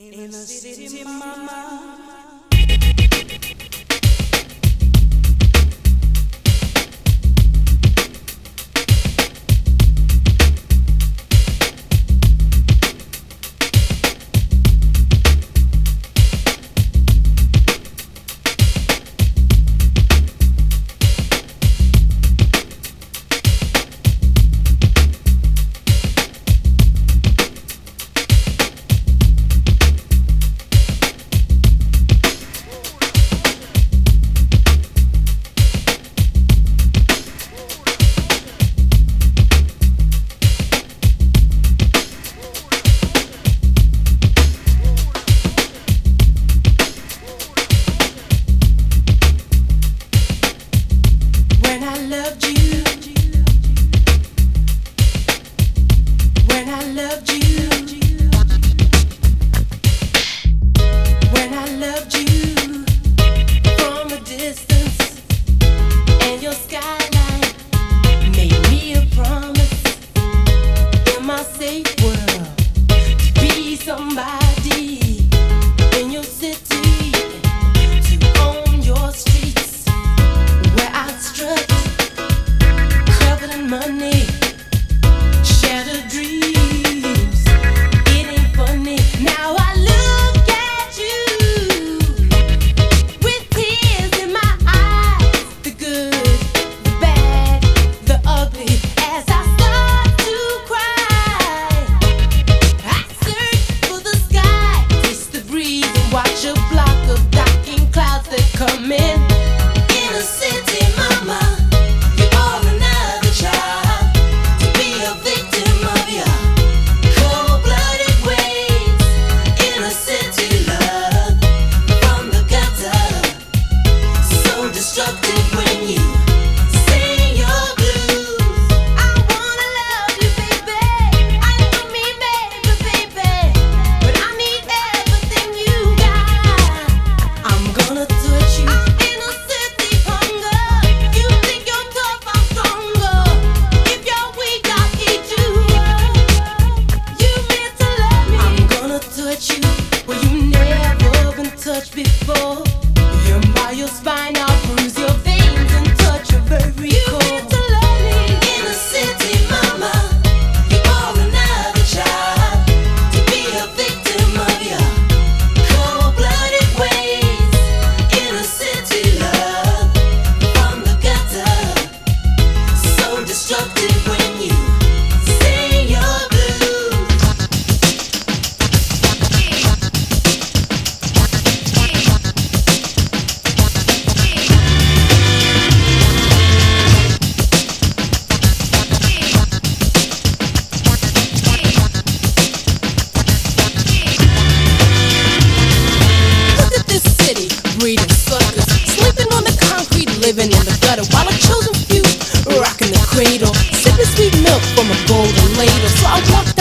In, In the city, city mama. mama. living in the gutter while I chose a few rocking the cradle, sipping sweet milk from a golden ladle. So I walked